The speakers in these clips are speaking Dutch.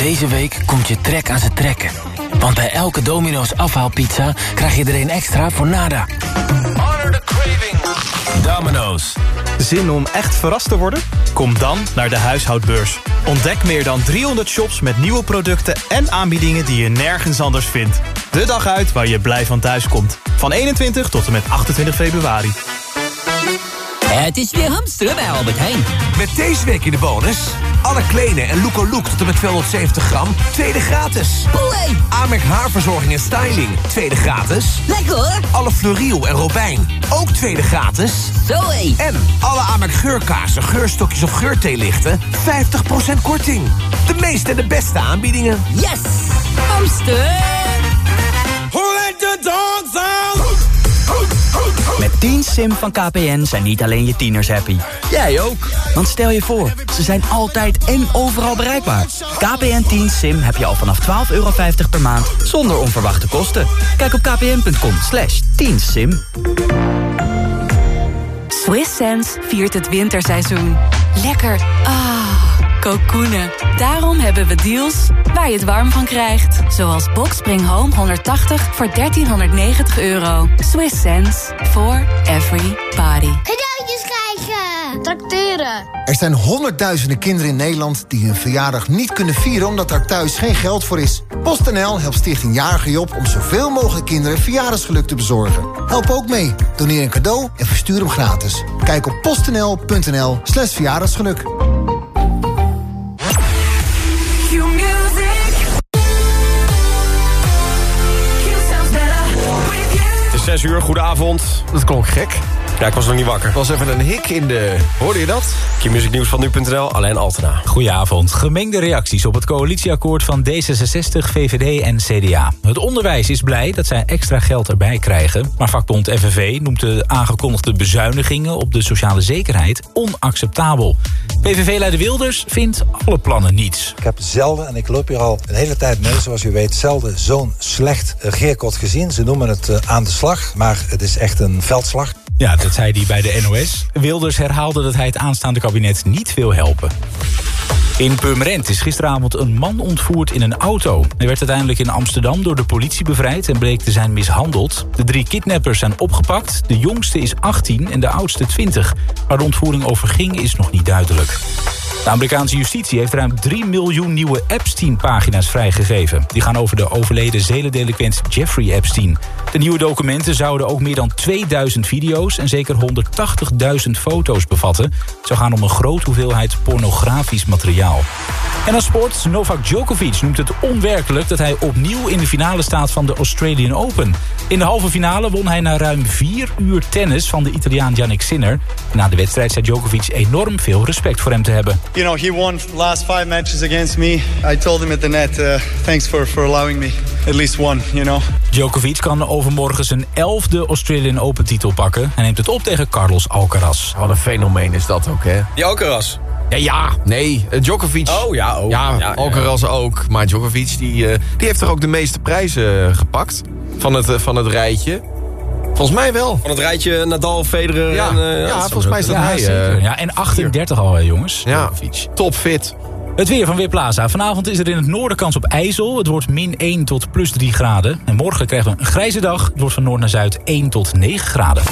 Deze week komt je trek aan zijn trekken. Want bij elke Domino's afhaalpizza krijg je er een extra voor nada. Honor the craving. Domino's. Zin om echt verrast te worden? Kom dan naar de huishoudbeurs. Ontdek meer dan 300 shops met nieuwe producten en aanbiedingen die je nergens anders vindt. De dag uit waar je blij van thuis komt. Van 21 tot en met 28 februari. Het is weer hamsteren bij Albert Heijn. Met deze week in de bonus... alle kleine en Look Look tot en met 270 gram, tweede gratis. Amerk haarverzorging en styling, tweede gratis. Lekker hoor. Alle Fleuriel en Robijn, ook tweede gratis. Zoé. En alle Amerk geurkaarsen, geurstokjes of geurtheelichten... 50% korting. De meeste en de beste aanbiedingen. Yes! Hamster! Who let the dogs out? Met 10 Sim van KPN zijn niet alleen je tieners happy. Jij ook. Want stel je voor, ze zijn altijd en overal bereikbaar. KPN 10 Sim heb je al vanaf 12,50 euro per maand zonder onverwachte kosten. Kijk op kpn.com slash 10 Sim. Swiss Sense viert het winterseizoen. Lekker. Ah, kokoenen. Daarom hebben we deals waar je het warm van krijgt. Zoals Boxspring Home 180 voor 1390 euro. Swiss Sense for every body. Cadeautjes krijgen! Tracteren! Er zijn honderdduizenden kinderen in Nederland die hun verjaardag niet kunnen vieren omdat er thuis geen geld voor is. PostNL helpt Stichting Jarige Job om zoveel mogelijk kinderen verjaardagsgeluk te bezorgen. Help ook mee. Doneer een cadeau en verstuur hem gratis. Kijk op postnl.nl slash verjaardagsgeluk. Het is 6 uur, goedenavond. Dat klonk gek. Ja, ik was nog niet wakker. Er was even een hik in de... Hoorde je dat? Q-music nieuws van nu.nl, alleen Altena. Goedenavond. Gemengde reacties op het coalitieakkoord van D66, VVD en CDA. Het onderwijs is blij dat zij extra geld erbij krijgen. Maar vakbond FNV noemt de aangekondigde bezuinigingen op de sociale zekerheid onacceptabel. PVV-leider Wilders vindt alle plannen niets. Ik heb zelden, en ik loop hier al een hele tijd mee, zoals u weet... zelden zo'n slecht regeerakkoord gezien. Ze noemen het uh, aan de slag, maar het is echt een veldslag. Ja, dat zei hij bij de NOS. Wilders herhaalde dat hij het aanstaande kabinet niet wil helpen. In Purmerend is gisteravond een man ontvoerd in een auto. Hij werd uiteindelijk in Amsterdam door de politie bevrijd... en bleek te zijn mishandeld. De drie kidnappers zijn opgepakt. De jongste is 18 en de oudste 20. Waar de ontvoering over ging is nog niet duidelijk. De Amerikaanse justitie heeft ruim 3 miljoen nieuwe Epstein-pagina's vrijgegeven. Die gaan over de overleden zelendelinquent Jeffrey Epstein. De nieuwe documenten zouden ook meer dan 2000 video's... en zeker 180.000 foto's bevatten. Het zou gaan om een grote hoeveelheid pornografisch materiaal. En als sport, Novak Djokovic noemt het onwerkelijk... dat hij opnieuw in de finale staat van de Australian Open. In de halve finale won hij na ruim vier uur tennis... van de Italiaan Yannick Sinner. Na de wedstrijd zei Djokovic enorm veel respect voor hem te hebben. You know, he won last five matches against me. I told him at the net, uh, thanks for, for allowing me at least one, you know. Djokovic kan overmorgen zijn elfde Australian Open titel pakken. Hij neemt het op tegen Carlos Alcaraz. Wat een fenomeen is dat ook, hè? Die Alcaraz? Ja, ja. Nee, uh, Djokovic. Oh, ja. Oh. Ja, ja, Alcaraz ook. Maar Djokovic, die, uh, die heeft toch ook de meeste prijzen gepakt? Van het, van het rijtje. Volgens mij wel. Van het rijtje Nadal, Federer ja. en... Uh, ja, volgens mij is dat ja, hij. Uh, ja, en 38 al, hè, jongens. Ja, topfit. Het weer van Weerplaza. Vanavond is er in het noorden kans op ijzel. Het wordt min 1 tot plus 3 graden. En morgen krijgen we een grijze dag. Het wordt van noord naar zuid 1 tot 9 graden.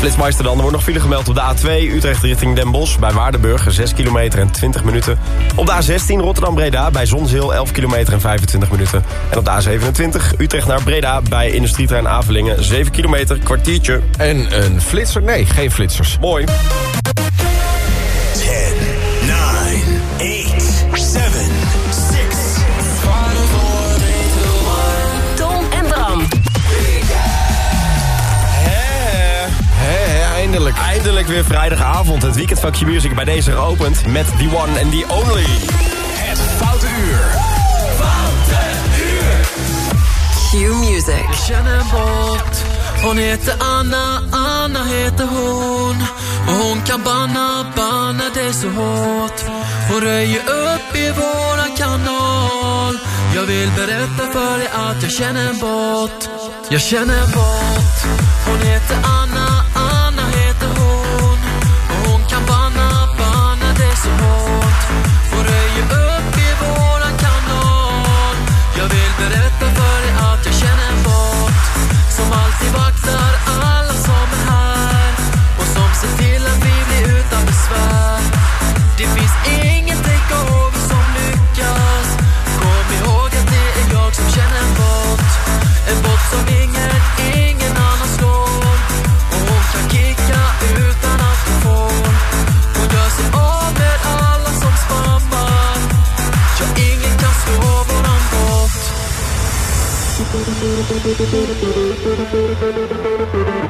Flitsmeister dan. Er wordt nog file gemeld op de A2 Utrecht richting Den Bosch. Bij Waardenburg 6 kilometer en 20 minuten. Op de A16 Rotterdam-Breda bij Zonzeel 11 kilometer en 25 minuten. En op de A27 Utrecht naar Breda bij Industrieterrein Avelingen 7 kilometer, kwartiertje. En een flitser? Nee, geen flitsers. Mooi. 10, Eindelijk. Eindelijk weer vrijdagavond. Het weekend van Q-Music bij deze geopend met The One and The Only. Het Foute Uur. Foute Uur. Q-Music. Jag känner bort Hon heter Anna, Anna heter hon Och hon kan banna, banna det så hårt Hon röjer upp i våran kanal Jag vill berätta för dig att jag känner bort Jag känner bort Hon heter Anna Thank you.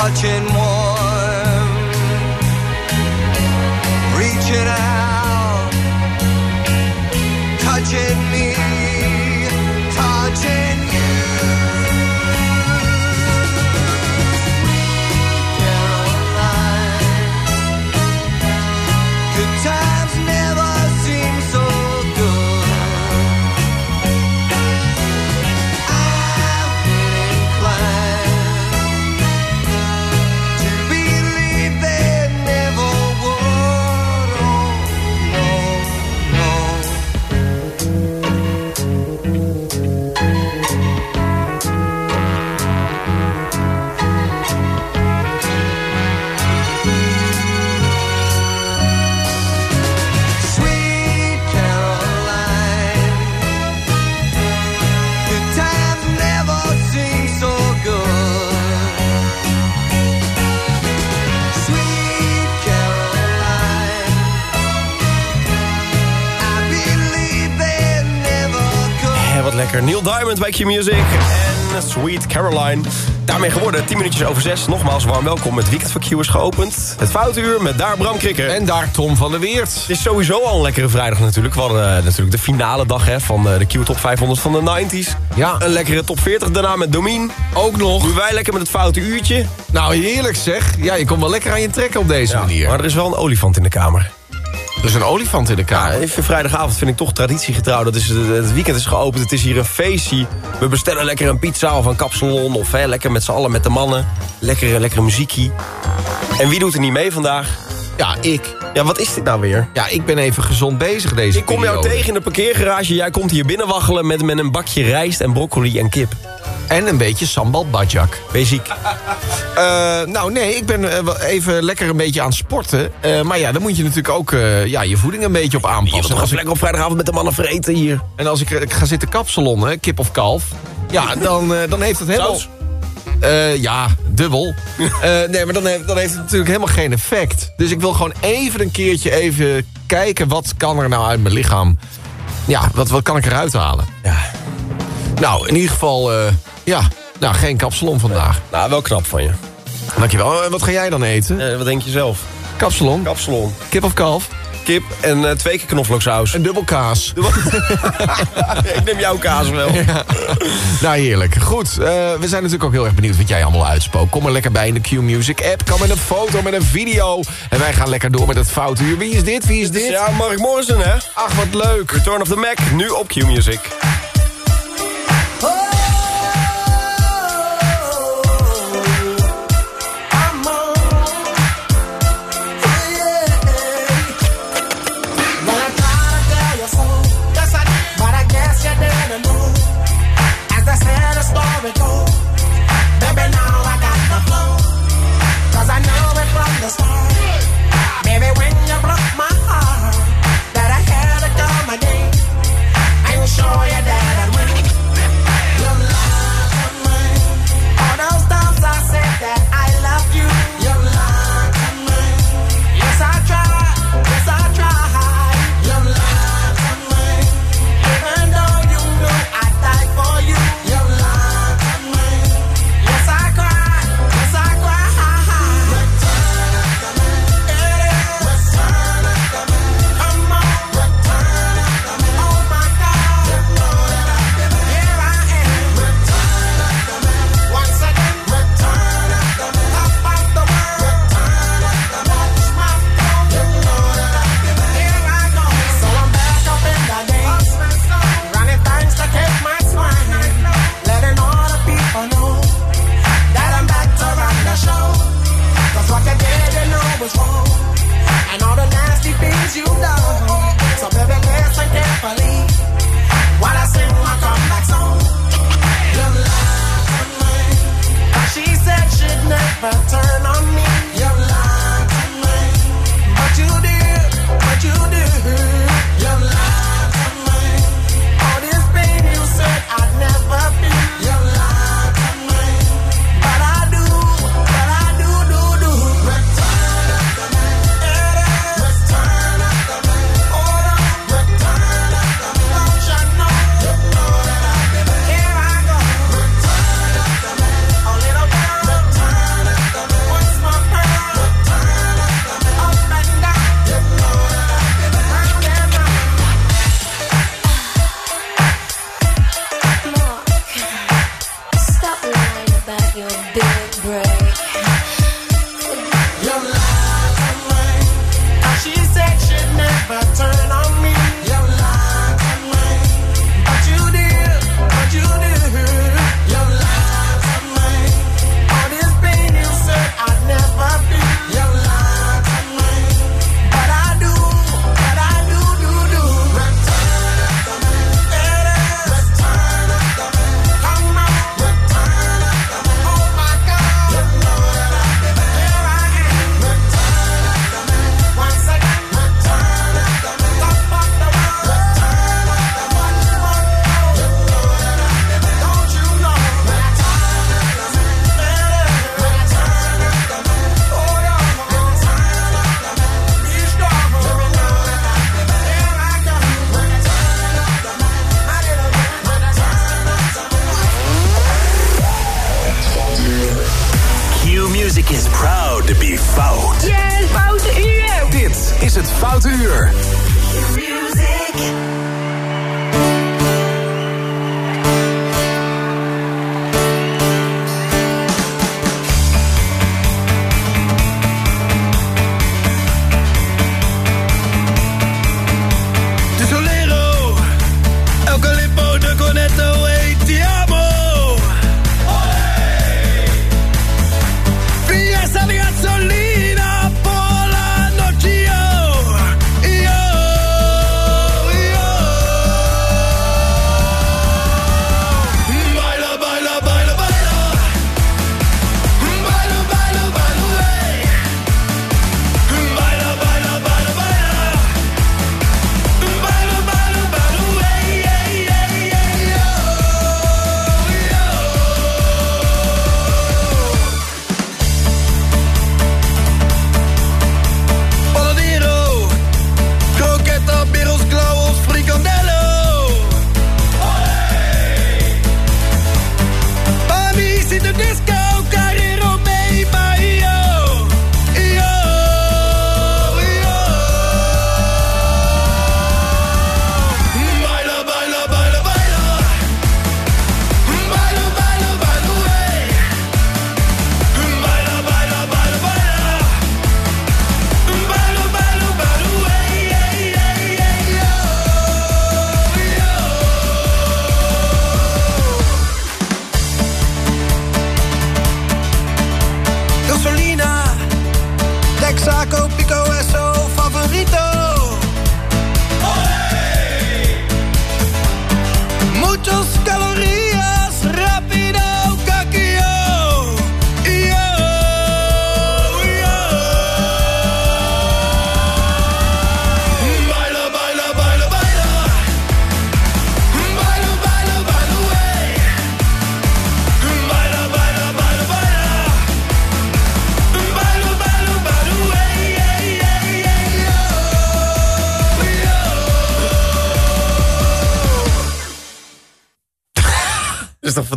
touching warm, reaching out, touching lekker. Neil Diamond bij Q-Music en Sweet Caroline. Daarmee geworden, 10 minuutjes over 6. Nogmaals warm welkom. Het weekend van Q is geopend. Het Foutuur met daar Bram Krikker. En daar Tom van der Weert. Het is sowieso al een lekkere vrijdag natuurlijk. We hadden eh, natuurlijk de finale dag hè, van eh, de Q Top 500 van de 90s. Ja. Een lekkere top 40 daarna met Domien. Ook nog. Nu wij lekker met het foute uurtje. Nou, heerlijk zeg. Ja, je komt wel lekker aan je trekken op deze manier. Maar er is wel een olifant in de kamer. Er is een olifant in de kamer. Ja, even vrijdagavond vind ik toch traditiegetrouw. Dat is, het het weekend is geopend, het is hier een feestje. We bestellen lekker een pizza of een kapsalon. Of hè, lekker met z'n allen met de mannen. Lekkere, lekkere muziekie. En wie doet er niet mee vandaag? Ja, ik. Ja, wat is dit nou weer? Ja, ik ben even gezond bezig deze Ik kom jou periode. tegen in de parkeergarage. Jij komt hier binnenwaggelen met, met een bakje rijst en broccoli en kip. En een beetje sambal bajak. Ben je ziek? Eh, nou nee, ik ben eh, even lekker een beetje aan het sporten. Eh, maar ja, dan moet je natuurlijk ook ja, je voeding een beetje op Je aanpassen. toch En als even lekker op vrijdagavond met de mannen vreten hier. En als ik, ik ga zitten kapsalonnen, kip of kalf... ja, dan, dan heeft het helemaal... Saus? Ja, dubbel. Nee, maar dan heeft, dan heeft het natuurlijk helemaal geen effect. Dus ik wil gewoon even een keertje even kijken... wat kan er nou uit mijn lichaam... Ja, wat, wat kan ik eruit halen? Ja. Nou, in ieder geval... ja, nou, geen kapsalon vandaag. Nou, wel knap van je. Dankjewel. En wat ga jij dan eten? Eh, wat denk je zelf? Kapsalon? Kapsalon. Kip of kalf? Kip en eh, twee keer knoflooksaus. En dubbel kaas. ik neem jouw kaas wel. Nou, heerlijk. Goed, eh, we zijn natuurlijk ook heel erg benieuwd wat jij allemaal uitspookt. Kom er lekker bij in de Q-Music app. Kan met een foto, met een video. En wij gaan lekker door met het foutuur. Wie is dit? Wie is dit? Ja, Mark Morrison, hè? Ach, wat leuk. Return of the Mac, nu op Q-Music.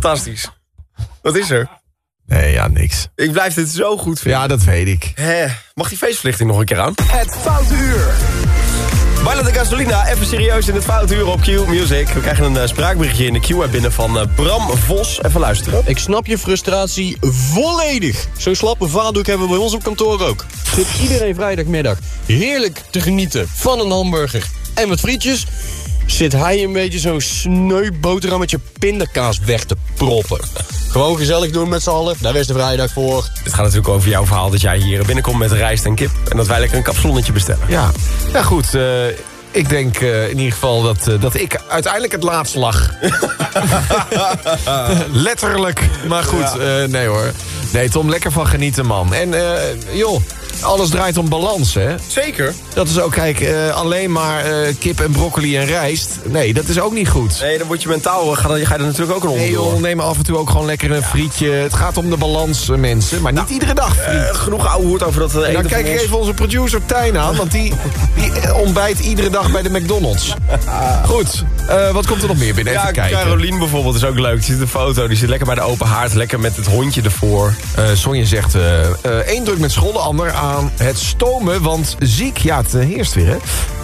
Fantastisch? Wat is er? Nee, ja, niks. Ik blijf dit zo goed vinden. Ja, dat weet ik. Hè, mag die feestverlichting nog een keer aan? Het Foute Uur. De Gasolina, even serieus in het foute uur op Q Music. We krijgen een eh, spraakberichtje in de Q-app binnen van eh, Bram Vos. Even luisteren. Ik snap je frustratie volledig. Zo'n slappe vaatdoek hebben we bij ons op kantoor ook. Zit iedereen vrijdagmiddag heerlijk te genieten van een hamburger en wat frietjes... zit hij een beetje zo'n sneu boterhammetje pindakaas weg te proppen. Gewoon gezellig doen met z'n allen, daar is de vrijdag voor. Het gaat natuurlijk over jouw verhaal dat jij hier binnenkomt met rijst en kip. En dat wij lekker een kapsalonnetje bestellen. Ja, ja goed. eh, ik denk eh, in ieder geval dat, eh, dat ik uiteindelijk het laatst lag. Letterlijk. Maar goed, eh, nee hoor. Nee, Tom, lekker van genieten, man. En eh, joh, alles draait om balans, hè? Zeker. Dat is ook, kijk, eh, alleen maar eh, kip en broccoli en rijst. Nee, dat is ook niet goed. Nee, dan word je mentaal, ga, dan, ga je er natuurlijk ook een Nee onder. joh, neem af en toe ook gewoon lekker een frietje. Het gaat om de balans, eh, mensen. Maar niet iedere dag friet. Genoeg ouwe hoert over dat En eten dan kijk ik ons. even onze producer Tijn aan, want die, die ontbijt iedere dag bij de McDonald's. Goed, eh, wat komt er nog meer binnen? Even Ja, kijken. Carolien bijvoorbeeld is ook leuk. Die ziet een foto, die zit lekker bij de open haard. Lekker met het hondje ervoor. Eh Sonja zegt, eh eh, één druk met school, de ander aan het stomen, want ziek, ja, het eh, heerst weer, hè.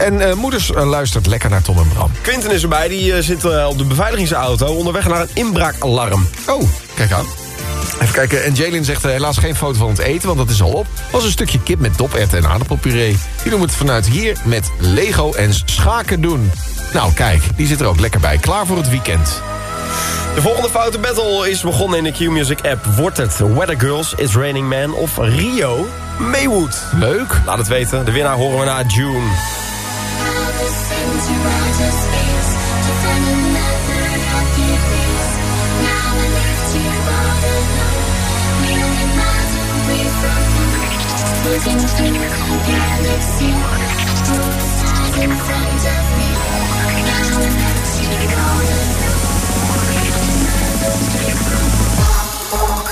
En eh, moeders eh, luistert lekker naar Tom en Bram. Quinten is erbij, die zit op de beveiligingsauto onderweg naar een inbraakalarm. Oh, kijk aan. Even kijken, en Jalen zegt helaas geen foto van het eten, want dat is al op. Was een stukje kip met doperwten en aardappelpuree. Die doen we het vanuit hier met Lego en schaken doen. Nou, kijk, die zit er ook lekker bij. Klaar voor het weekend. De volgende foute battle is begonnen in de Q-Music app. Wordt het Weather Girls, It's Raining Man of Rio Maywood? Leuk. Laat het weten. De winnaar horen we na June.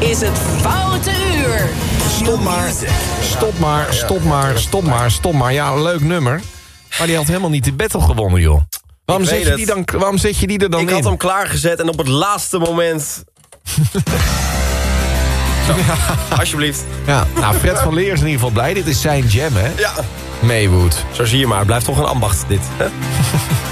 is het Foute Uur. Stop maar, stop maar, stop maar, stop maar, stop maar. Ja, leuk nummer. Maar die had helemaal niet de battle gewonnen, joh. Waarom, zet je, die dan, waarom zet je die er dan ik in? had hem klaargezet en op het laatste moment... Zo, alsjeblieft. Ja, nou, Fred van Leer is in ieder geval blij. Dit is zijn jam, hè? Ja. Maywood. Zo zie je maar, het blijft toch een ambacht dit. hè?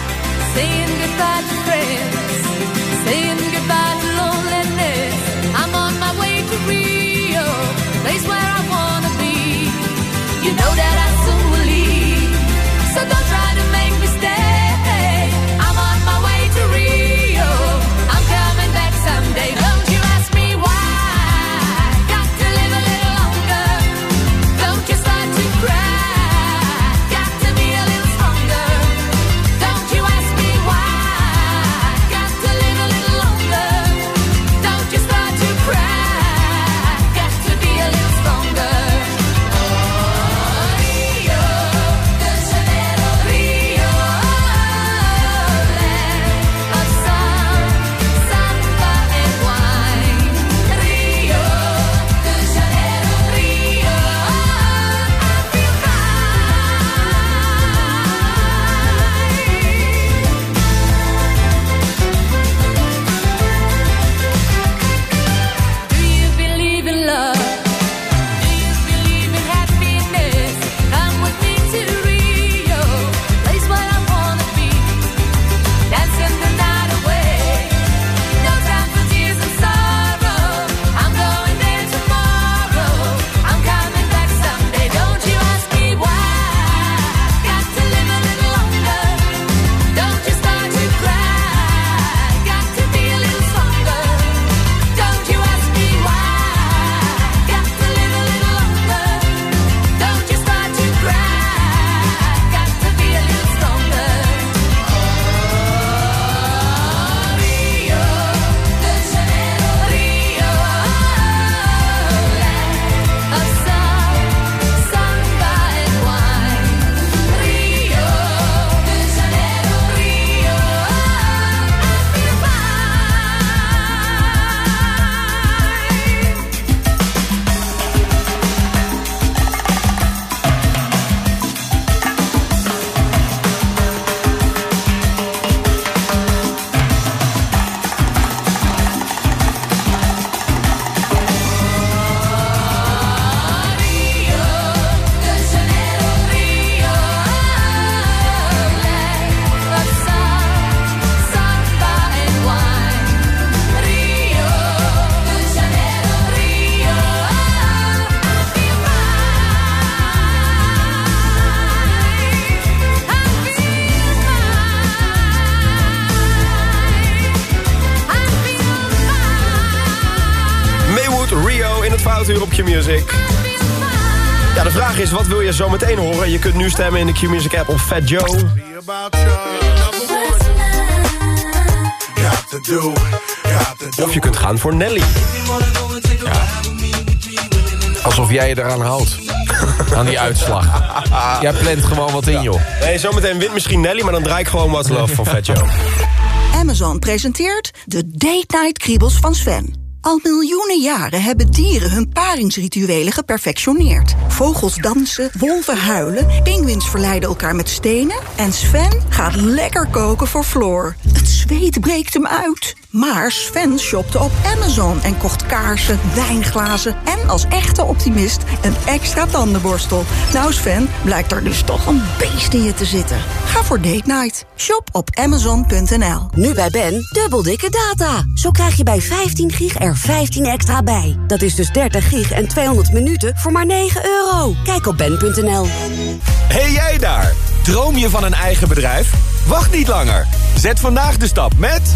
zo meteen horen? Je kunt nu stemmen in de Q-Music app op Fat Joe. Of je kunt gaan voor Nelly. Alsof jij je eraan houdt. Aan die uitslag. Jij plant gewoon wat in, joh. Nee, zometeen wint misschien Nelly, maar dan draai ik gewoon wat love van Fat Joe. Amazon presenteert de Date Night Kriebels van Sven. Al miljoenen jaren hebben dieren hun paringsrituelen geperfectioneerd. Vogels dansen, wolven huilen, pinguïns verleiden elkaar met stenen... en Sven gaat lekker koken voor Floor. Het zweet breekt hem uit. Maar Sven shopte op Amazon en kocht kaarsen, wijnglazen... en als echte optimist een extra tandenborstel. Nou Sven, blijkt er dus toch een beest in je te zitten. Ga voor date night. Shop op amazon.nl. Nu bij Ben, dubbel dikke data. Zo krijg je bij 15 gig er 15 extra bij. Dat is dus 30 gig en 200 minuten voor maar 9 euro. Kijk op ben.nl. Hey jij daar! Droom je van een eigen bedrijf? Wacht niet langer. Zet vandaag de stap met...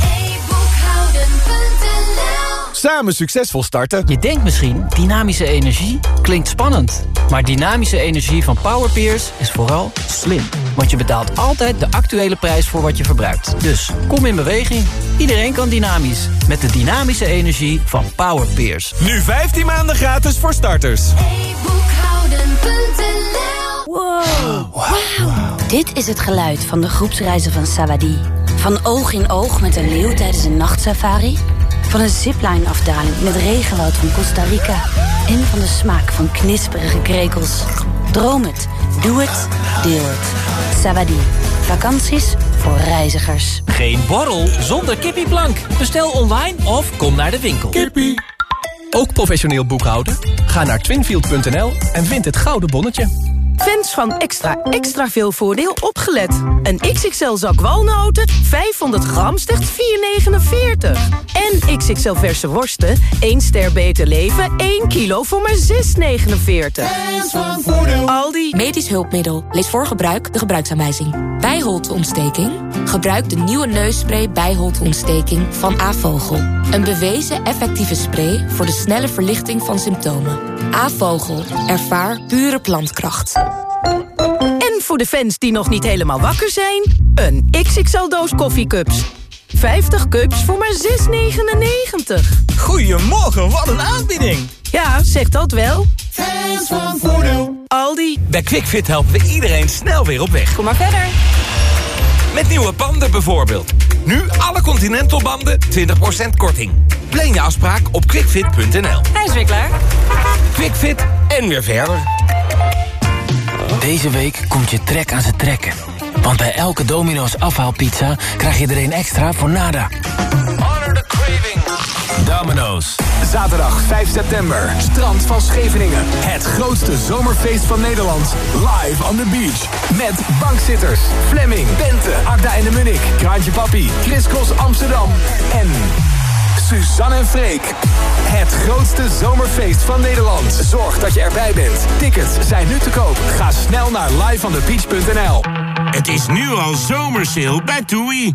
Samen succesvol starten. Je denkt misschien, dynamische energie klinkt spannend. Maar dynamische energie van Powerpeers is vooral slim. Want je betaalt altijd de actuele prijs voor wat je verbruikt. Dus kom in beweging. Iedereen kan dynamisch. Met de dynamische energie van Powerpeers. Nu 15 maanden gratis voor starters. Wow. Wauw. Dit is het geluid van de groepsreizen van Savadi. Van oog in oog met een leeuw tijdens een nachtsafari. Van een zipline-afdaling in het regenwoud van Costa Rica. En van de smaak van knisperige krekels. Droom het, doe het, deel het. Savadi. Vakanties voor reizigers. Geen borrel zonder kippieplank. Bestel online of kom naar de winkel. Kippie. Ook professioneel boekhouden? Ga naar twinfield.nl en vind het gouden bonnetje. Fans van extra extra veel voordeel opgelet. Een XXL zak walnoten, 500 gram, slechts 4,49. En XXL verse worsten, 1 ster beter leven, 1 kilo voor maar 6,49. Fans van voordeel. Aldi. Medisch hulpmiddel. Lees voor gebruik de gebruiksaanwijzing. Bijholteontsteking? Gebruik de nieuwe neusspray bijholteontsteking van Avogel. Een bewezen effectieve spray voor de snelle verlichting van symptomen. Avogel. Ervaar pure plantkracht. En voor de fans die nog niet helemaal wakker zijn... een XXL-doos koffiecups. 50 cups voor maar 6,99. Goedemorgen, wat een aanbieding. Ja, zeg dat wel. Fans van voordeel. Aldi. Bij QuickFit helpen we iedereen snel weer op weg. Kom maar verder. Met nieuwe banden bijvoorbeeld. Nu alle Continental banden 20% korting. Plan je afspraak op quickfit.nl. Hij is weer klaar. QuickFit en weer verder. Deze week komt je trek aan zijn trekken. Want bij elke Domino's afhaalpizza krijg je er een extra voor nada. Honor the craving. Domino's. Zaterdag 5 september. Strand van Scheveningen. Het grootste zomerfeest van Nederland. Live on the beach. Met bankzitters. Fleming, Bente, Agda en de Munnik. Kraantje Papi, Chris Cross Amsterdam. En Suzanne en Freek. Het grootste zomerfeest van Nederland. Zorg dat je erbij bent. Tickets zijn nu te koop. Ga snel naar liveonthebeach.nl. Het is nu al zomersale bij TUI.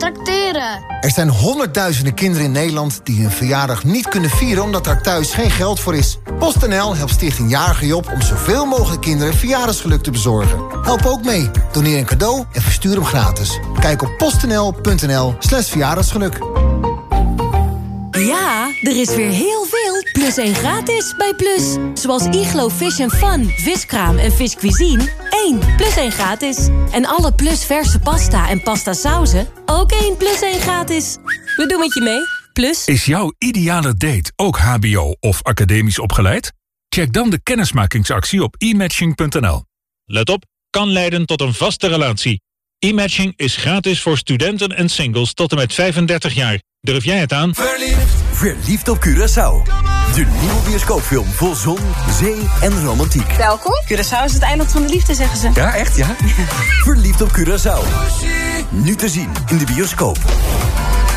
Tracteren. Er zijn honderdduizenden kinderen in Nederland die hun verjaardag niet kunnen vieren omdat daar thuis geen geld voor is. PostNL helpt Stichting Jarige Job om zoveel mogelijk kinderen verjaardagsgeluk te bezorgen. Help ook mee. Doneer een cadeau en verstuur hem gratis. Kijk op postnl.nl slash verjaardagsgeluk. Ja, er is weer heel veel plus 1 gratis bij Plus. Zoals Iglo Fish and Fun, viskraam en viscuisine. 1 plus 1 gratis. En alle Plus verse pasta en pasta sauzen. Ook 1 plus 1 gratis. We doen het je mee. Plus. Is jouw ideale date ook hbo of academisch opgeleid? Check dan de kennismakingsactie op e-matching.nl. Let op, kan leiden tot een vaste relatie. E-matching is gratis voor studenten en singles tot en met 35 jaar. Durf jij het aan? Verliefd. Verliefd op Curaçao. De nieuwe bioscoopfilm vol zon, zee en romantiek. Welkom. Curaçao is het eiland van de liefde, zeggen ze. Ja, echt ja? Verliefd op Curaçao. Nu te zien in de bioscoop.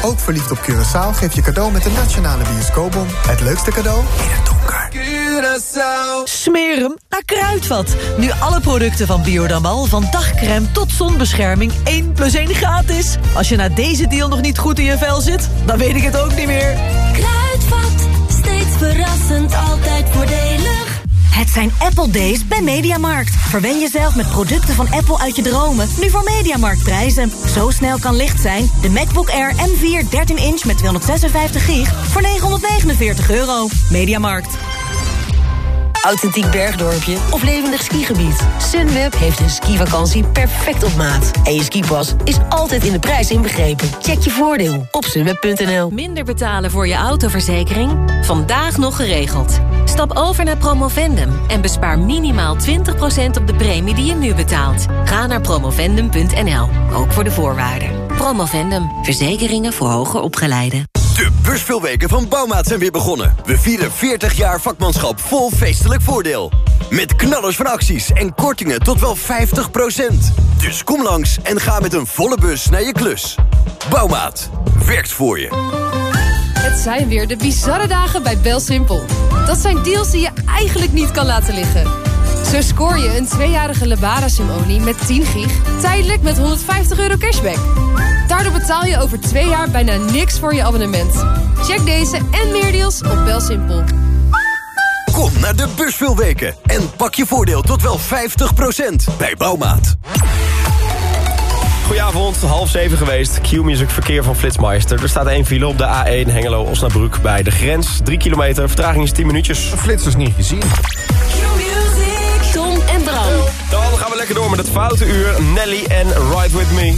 Ook verliefd op Curaçao geef je cadeau met de Nationale Bioscoopbon. Het leukste cadeau in het donker. Curaçao. Smeer hem naar Kruidvat. Nu alle producten van Biodamal, van dagcrème tot zonbescherming, 1 plus 1 gratis. Als je na deze deal nog niet goed in je vel zit, dan weet ik het ook niet meer. Kruidvat, steeds verrassend, altijd voordelig. Het zijn Apple Days bij Mediamarkt. Verwen jezelf met producten van Apple uit je dromen. Nu voor Mediamarkt prijzen. Zo snel kan licht zijn. De MacBook Air M4 13 inch met 256 gig voor 949 euro. Mediamarkt authentiek bergdorpje of levendig skigebied. Sunweb heeft een skivakantie perfect op maat. En je skipas is altijd in de prijs inbegrepen. Check je voordeel op sunweb.nl. Minder betalen voor je autoverzekering? Vandaag nog geregeld. Stap over naar Promovendum en bespaar minimaal 20% op de premie die je nu betaalt. Ga naar promovendum.nl, ook voor de voorwaarden. Promovendum, verzekeringen voor hoger opgeleiden. De busvulweken van Bouwmaat zijn weer begonnen. We vieren 40 jaar vakmanschap vol feestelijk voordeel. Met knallers van acties en kortingen tot wel 50%. Dus kom langs en ga met een volle bus naar je klus. Bouwmaat, werkt voor je. Het zijn weer de bizarre dagen bij BelSimpel. Dat zijn deals die je eigenlijk niet kan laten liggen. Zo scoor je een tweejarige Lebara-simonie met 10 gig... tijdelijk met 150 euro cashback. Daardoor betaal je over twee jaar bijna niks voor je abonnement. Check deze en meer deals op BelSimpel. Kom naar de buswilweken en pak je voordeel tot wel 50% bij Bouwmaat. Goedenavond, half zeven geweest. Q-music verkeer van Flitsmeister. Er staat één file op de A1 Hengelo-Osnabrück bij de grens. 3 kilometer, vertraging is 10 minuutjes. Flits is niet gezien lekker door met het foute uur. Nelly en Ride With Me.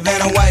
better way. white.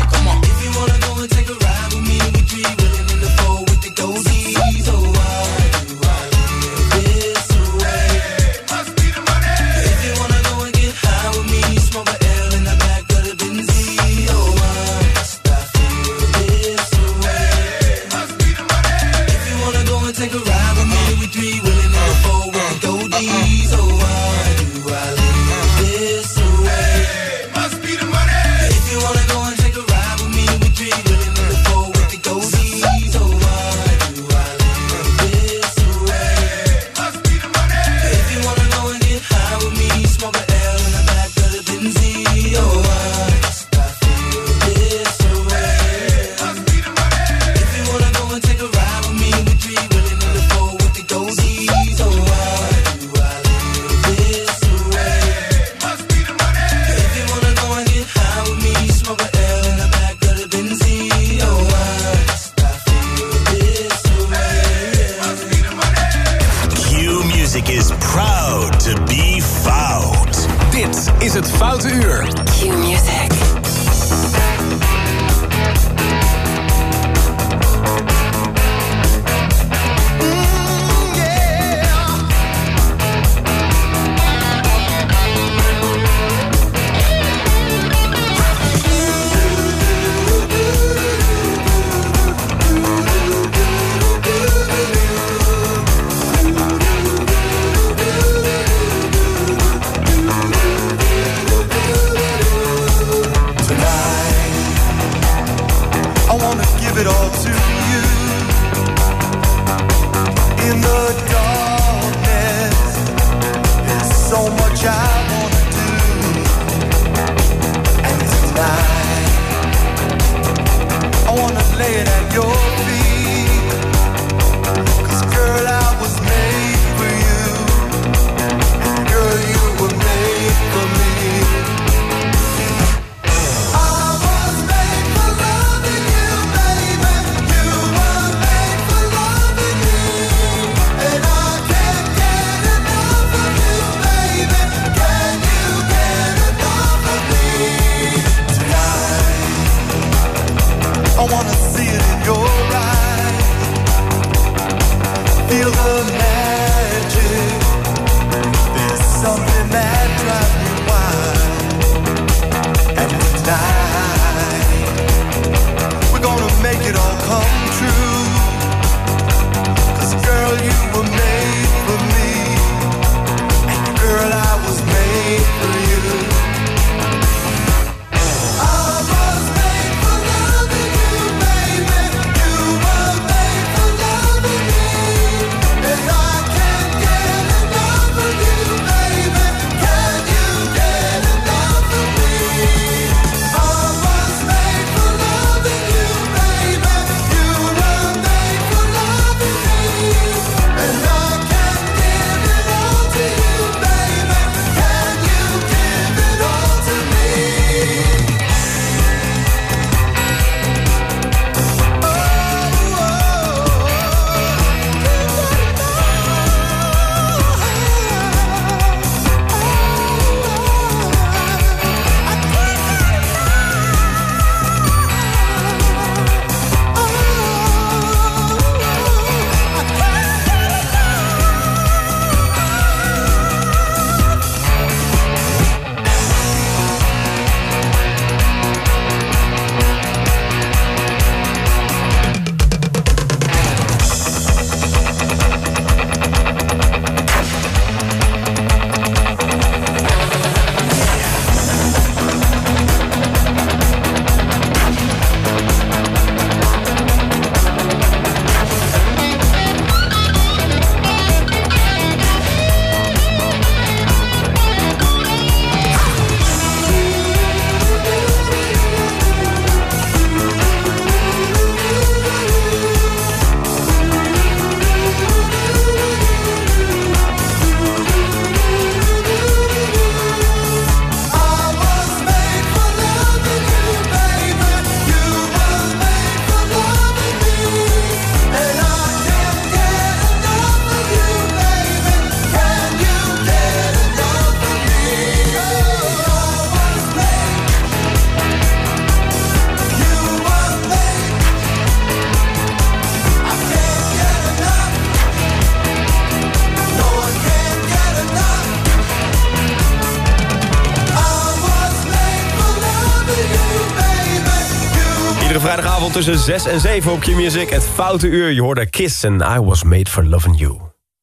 Tussen 6 en 7 op Q-Music. Het foute uur, je hoorde Kiss en I Was Made For Loving You.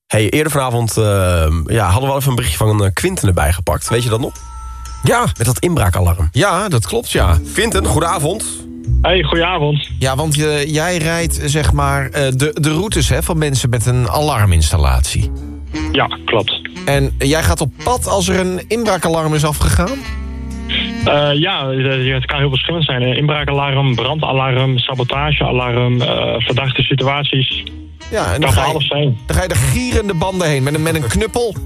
Hey, eerder vanavond eh, ja, hadden we wel even een berichtje van uh, Quinten erbij gepakt. Weet je dat nog? Ja. Met dat inbraakalarm. Ja, dat klopt, ja. Quinten, goedenavond. Hey, goedenavond. Ja, want je, jij rijdt zeg maar eh, de, de routes hè, van mensen met een alarminstallatie. Ja, klopt. En jij gaat op pad als er een inbraakalarm is afgegaan? Uh, ja, het kan heel verschillend zijn. Inbraakalarm, brandalarm, sabotagealarm, uh, verdachte situaties. Ja, en kan dan ga, alles zijn. dan ga je de gierende banden heen met een, met een knuppel.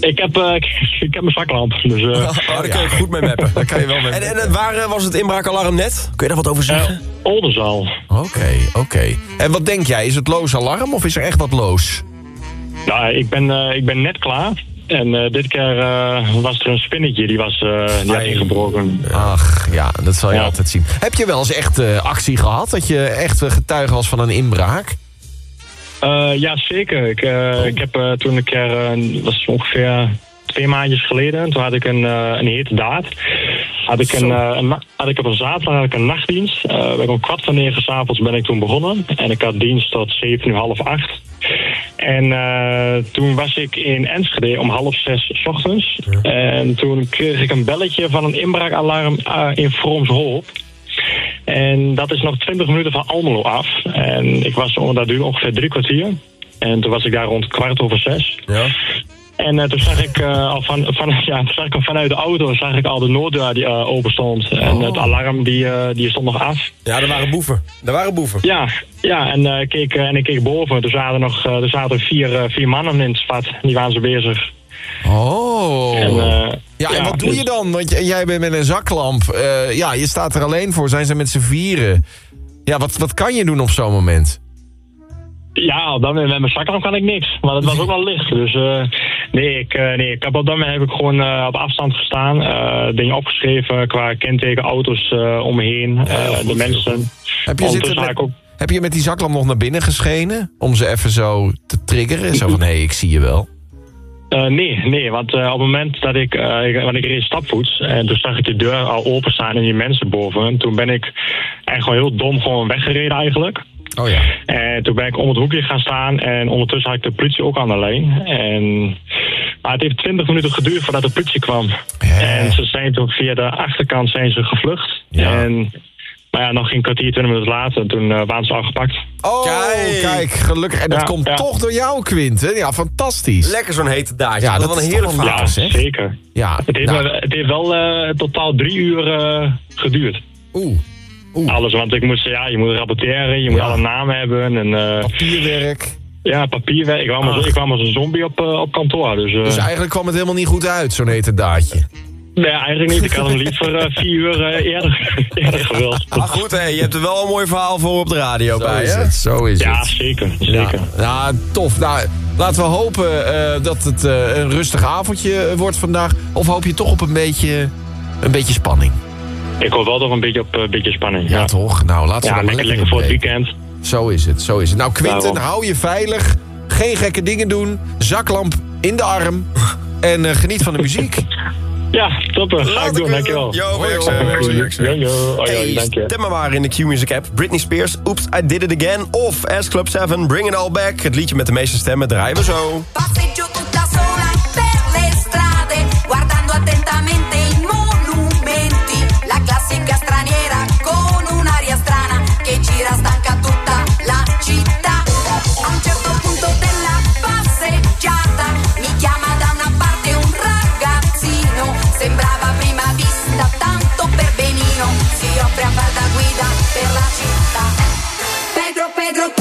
Ik heb, uh, ik, ik, heb mijn zaklamp. Dus, uh... oh, daar kan je goed mee mappen. Daar kan je wel mee en, en waar was het inbraakalarm net? Kun je daar wat over zeggen? Oldenzaal. Oké, okay, oké. Okay. En wat denk jij? Is het loos alarm of is er echt wat loos? Nou, ik ben, ik ben net klaar. En uh, dit keer uh, was er een spinnetje die was uh, die had ingebroken. Ach, ja, dat zal je ja. altijd zien. Heb je wel eens echt actie gehad? Dat je echt getuige was van een inbraak? ja, zeker. Ik, oh. ik heb toen een keer, was ongeveer twee maandjes geleden, toen had ik een, een hete daad. Had ik, een, een, had ik op een zaterdag had ik een nachtdienst. Uh, bij om kwart van negen s'avonds ben ik toen begonnen. En ik had dienst tot zeven uur, half acht. En uh, toen was ik in Enschede om half zes s ochtends. Ja. En toen kreeg ik een belletje van een inbraakalarm uh, in Vroomshoop. En dat is nog 20 minuten van Almelo af. En ik was, dat duurde ongeveer drie kwartier. En toen was ik daar rond kwart over zes. Ja. En eh, toen zag ik eh, al van, van, ja, toen zag ik al vanuit de auto zag ik al de nooddeur die eh, open stond. En het alarm die, die stond nog af. Ja, er waren boeven. Er waren boeven. Ja, ja en, ik keek, en ik keek boven. Er zaten nog er zaten vier, vier mannen in het spat. Die waren ze bezig. Oh. En, ja, en ja, wat doe dus- je dan? Want jij bent met een zaklamp. Ja, je staat er alleen voor. Zijn ze met z'n vieren? Ja, wat, wat kan je doen op zo'n moment? Ja, op dat moment met mijn zaklamp kan ik niks. Maar het was ook wel licht. Dus eh, nee, ik, eh, nee, ik heb op dat moment heb ik gewoon eh, op afstand gestaan. dingen opgeschreven qua kenteken, auto's om me heen. de mensen. Heb je, zitten met, ook heb je met die zaklamp nog naar binnen geschenen? Om ze even zo te triggeren? Zo van, hé, hey, ik zie je wel. Nee, nee, want op het moment dat ik, eh, ik, want ik reed stapvoets en toen zag ik de deur al openstaan en die mensen boven. En toen ben ik echt gewoon heel dom gewoon weggereden eigenlijk. Oh ja. En toen ben ik om het hoekje gaan staan en ondertussen had ik de politie ook aan de lijn. En maar het heeft 20 minuten geduurd voordat de politie kwam. En ze zijn toen via de achterkant zijn ze gevlucht. En maar ja, nog geen kwartier, 20 minuten later, toen eh, waren ze al gepakt. Oh, kijk, gelukkig. En dat Ja, komt ja. toch door jou, Quinten. Ja, fantastisch. Lekker zo'n hete daadje. Ja, dat dat is is wel een heerlijk verhaal. Ja, zeker. Ja, Het heeft, nou. wel- het heeft wel eh, totaal drie uur eh, geduurd. Oeh. Alles, want ik moest, ja, je moet rapporteren, je moet alle namen hebben. En, eh, Papierwerk. Ja, papierwerk. Ik kwam, als, ik kwam als een zombie op, eh, op kantoor. Dus, eh, Dus eigenlijk kwam het helemaal niet goed uit, zo'n hete daadje. nee, eigenlijk niet. Ik had hem liever eh, vier uur eh, eerder, eerder gewild. Maar goed, hè, je hebt er wel een mooi verhaal voor op de radio Zo bij, is hè? het, zo is Ja, het. zeker. zeker. Ja, ja, tof. Nou, laten we hopen eh, dat het eh, een rustig avondje wordt vandaag. Of hoop je toch op een beetje, een beetje spanning? Ik hoop wel toch een beetje op een beetje spanning. Ja, toch? Nou, laten we Ja, daar lekker, voor het weekend. Zo is het, zo is het. Nou, Quinten, Daarom. hou je veilig. Geen gekke dingen doen. Zaklamp in de arm. En eh, geniet van de muziek. Ja, topper. Ga ik doen, dankjewel. Yo, dank je. stem maar maar in de Q-Music app. Britney Spears, Oops, I Did It Again. Of As Club 7, Bring It All Back. Het liedje met de meeste stemmen draaien we zo. Offre a far da guida per la città. Pedro, Pedro, Pedro,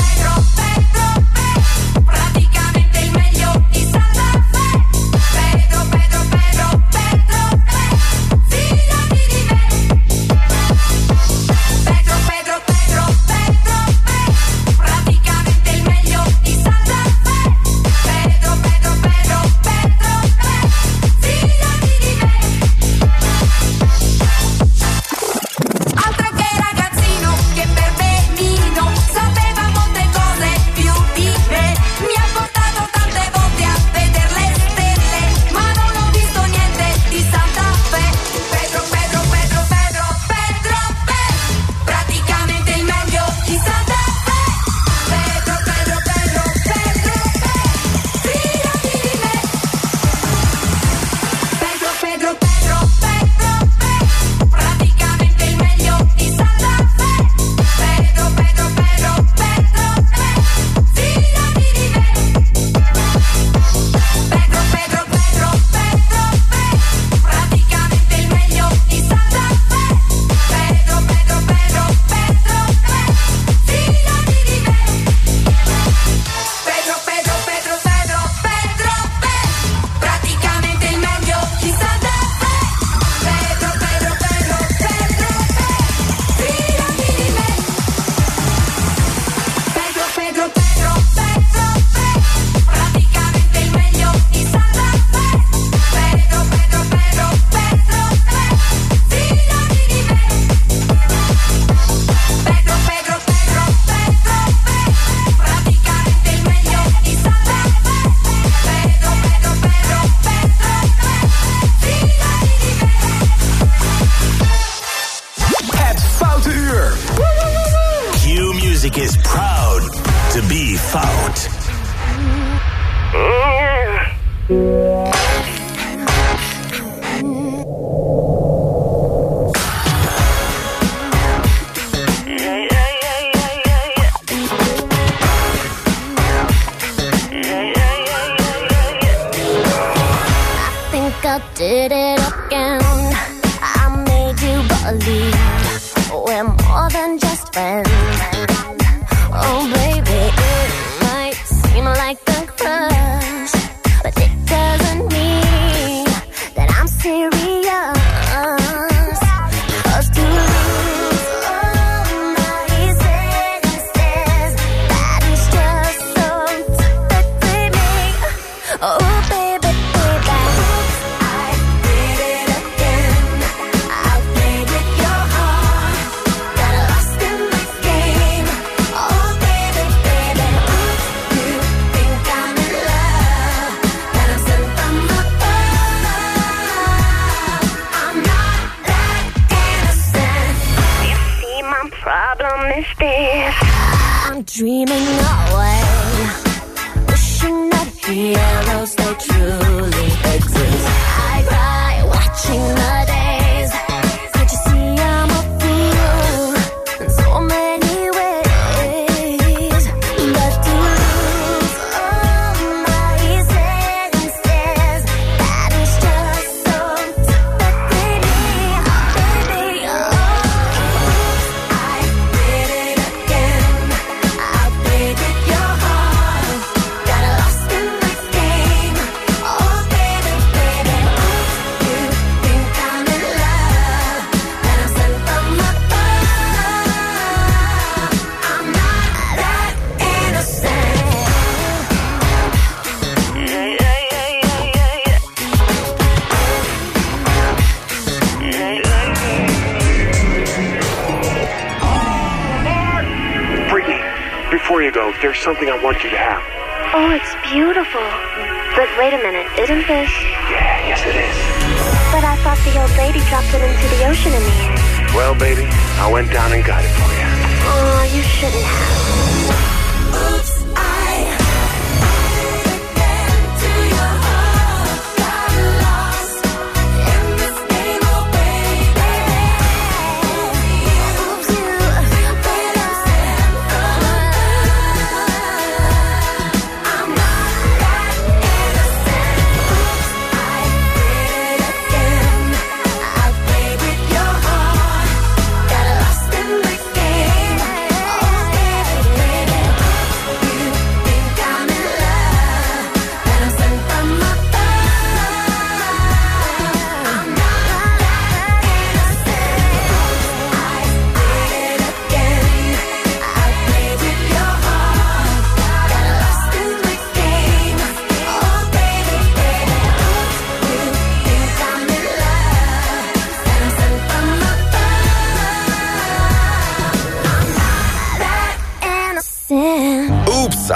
dropped it into the ocean in the end. Well, baby, I went down and got it for you. Oh, you shouldn't have.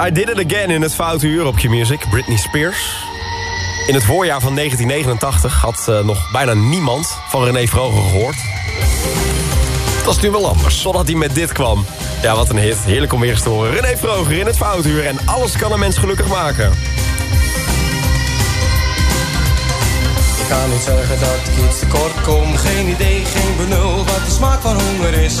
I did it again in het foute uur op Q-Music. Britney Spears. In het voorjaar van 1989 had eh, nog bijna niemand van René Vroger gehoord. Dat is nu wel anders. Totdat hij met dit kwam. Ja, wat een hit. Heerlijk om weer eens te horen. René Vroger in het foute uur. En alles kan een mens gelukkig maken. Ik kan niet zeggen dat ik iets tekort kom. Geen idee, geen benul wat de smaak van honger is.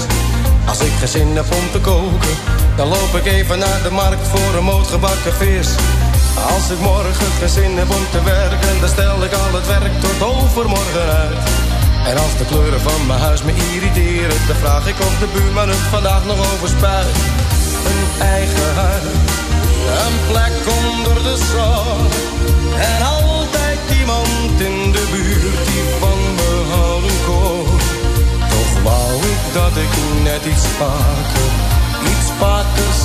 Als ik geen zin heb om te koken, dan loop ik even naar de markt voor een moot gebakken vis. Als ik morgen geen zin heb om te werken, dan stel ik al het werk tot overmorgen uit. En als de kleuren van mijn huis me irriteren, dan vraag ik of de buurman het vandaag nog overspuit. Een eigen huis, een plek onder de zon. En altijd iemand in de buurt die van me houden kon. Toch wou ik dat ik net iets vaker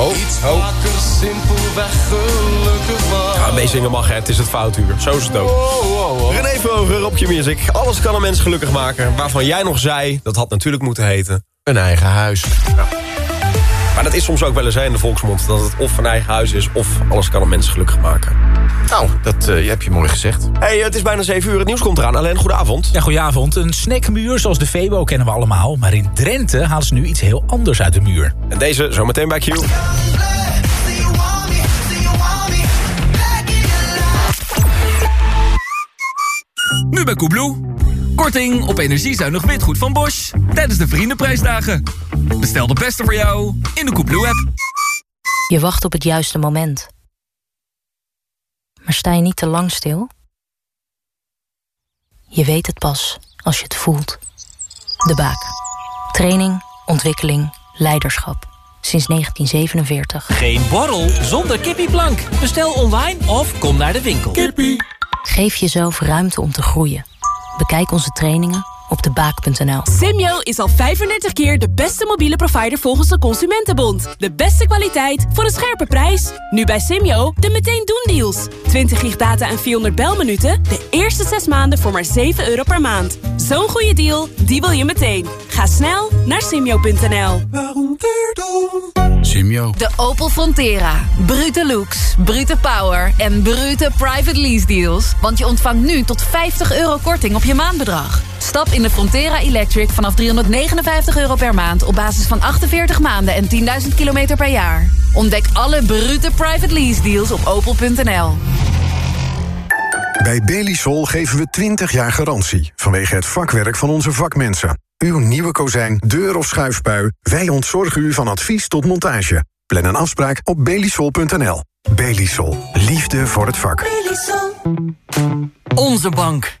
iets vaker simpelweg gelukkig was. Ja, meezingen mag, hè. Het is het foutuur. Zo is het ook. René Vroger op je music. Alles kan een mens gelukkig maken. Waarvan jij nog zei, dat had natuurlijk moeten heten... Een eigen huis. Maar dat is soms ook wel eens in de volksmond. Dat het of een eigen huis is, of alles kan een mens gelukkig maken. Nou, dat eh, heb je mooi gezegd. hey, het is bijna 7 uur. Het nieuws komt eraan. Alleen goedenavond. Ja, goedenavond. Een snackmuur zoals de Febo kennen we allemaal. Maar in Drenthe halen ze nu iets heel anders uit de muur. En deze zometeen bij Q. Nu bij Koebloe. Korting op energiezuinig witgoed van Bosch tijdens de Vriendenprijsdagen. Bestel de beste voor jou in de Koebloe-app. Je wacht op het juiste moment. Maar sta je niet te lang stil? Je weet het pas als je het voelt. De Baak. Training, ontwikkeling, leiderschap. Sinds 1947. Geen borrel zonder kippieplank. Bestel online of kom naar de winkel. Kippie. Geef jezelf ruimte om te groeien. Bekijk onze trainingen op debaak.nl. Simyo is al 35 keer de beste mobiele provider volgens de Consumentenbond. De beste kwaliteit voor een scherpe prijs. Nu bij Simyo de meteen doen deals. 20 gig data en 400 belminuten. De eerste 6 maanden voor maar 7 euro per maand. Zo'n goede deal, die wil je meteen. Ga snel naar simyo.nl. Simyo. De Opel Frontera. Brute looks, brute power en brute private lease deals. Want je ontvangt nu tot 50 euro korting op je maandbedrag. Stap in de Frontera Electric vanaf 359 euro per maand... op basis van 48 maanden en 10.000 kilometer per jaar. Ontdek alle brute private lease deals op opel.nl. Bij Belisol geven we 20 jaar garantie vanwege het vakwerk van onze vakmensen. Uw nieuwe kozijn, deur of schuifpui, wij ontzorgen u van advies tot montage. Plan een afspraak op belisol.nl. Belisol, liefde voor het vak. Onze bank.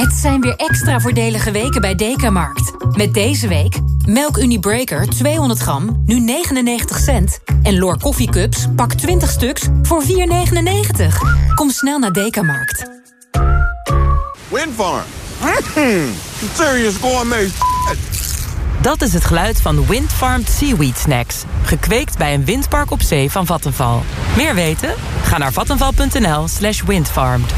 Het zijn weer extra voordelige weken bij Dekamarkt. Met deze week Melk Unibreaker 200 gram, nu 99 cent. En Lor koffiecups, pak 20 stuks voor 4,99. Kom snel naar Dekamarkt. Windfarm. Mm, serious gourmet Dat is het geluid van Windfarmed Seaweed Snacks. Gekweekt bij een windpark op zee van Vattenval. Meer weten? Ga naar vattenval.nl slash windfarmed.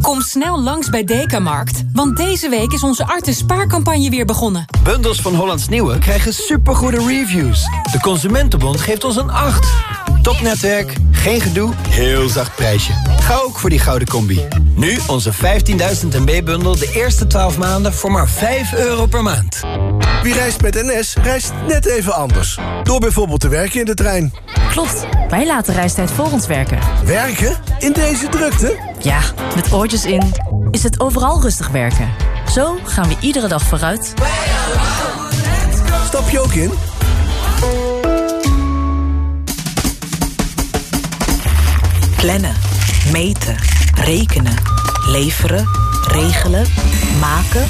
Kom snel langs bij Dekamarkt, want deze week is onze Artis spaarcampagne weer begonnen. Bundels van Hollands Nieuwe krijgen supergoede reviews. De Consumentenbond geeft ons een 8. Topnetwerk, geen gedoe, heel zacht prijsje. Ga ook voor die gouden combi. Nu onze 15.000 MB-bundel de eerste 12 maanden voor maar 5 euro per maand. Wie reist met NS, reist net even anders. Door bijvoorbeeld te werken in de trein. Klopt, wij laten reistijd voor ons werken. Werken? In deze drukte? Ja, met oortjes in is het overal rustig werken. Zo gaan we iedere dag vooruit. Stap je ook in? Plannen, meten, rekenen, leveren, regelen, maken.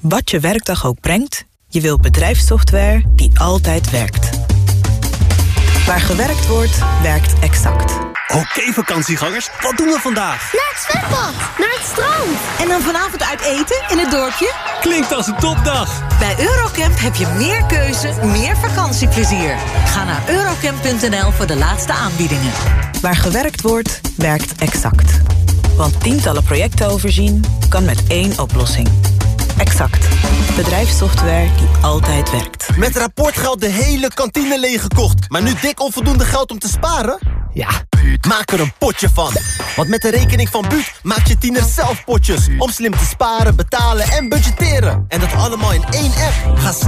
Wat je werkdag ook brengt, je wilt bedrijfssoftware die altijd werkt. Waar gewerkt wordt, werkt exact. Oké vakantiegangers, wat doen we vandaag? Naar het zwembad, naar het strand. En dan vanavond uit eten in het dorpje? Klinkt als een topdag. Bij Eurocamp heb je meer keuze, meer vakantieplezier. Ga naar eurocamp.nl voor de laatste aanbiedingen. Waar gewerkt wordt, werkt exact. Want tientallen projecten overzien kan met één oplossing. Exact. Bedrijfssoftware die altijd werkt. Met rapportgeld de hele kantine leeggekocht. Maar nu dik onvoldoende geld om te sparen? Ja, maak er een potje van. Want met de rekening van Buut maak je tiener zelf potjes. Om slim te sparen, betalen en budgetteren. En dat allemaal in één app. Ga snel